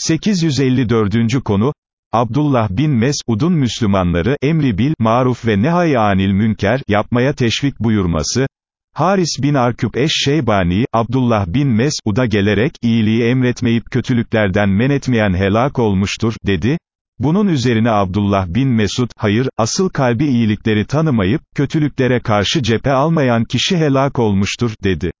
854. konu, Abdullah bin Mes'ud'un Müslümanları, emri bil, maruf ve nehay anil münker, yapmaya teşvik buyurması, Haris bin Arküp eş-Şeybani, Abdullah bin Mes'ud'a gelerek, iyiliği emretmeyip kötülüklerden men etmeyen helak olmuştur, dedi. Bunun üzerine Abdullah bin Mesud, hayır, asıl kalbi iyilikleri tanımayıp, kötülüklere karşı cephe almayan kişi helak olmuştur, dedi.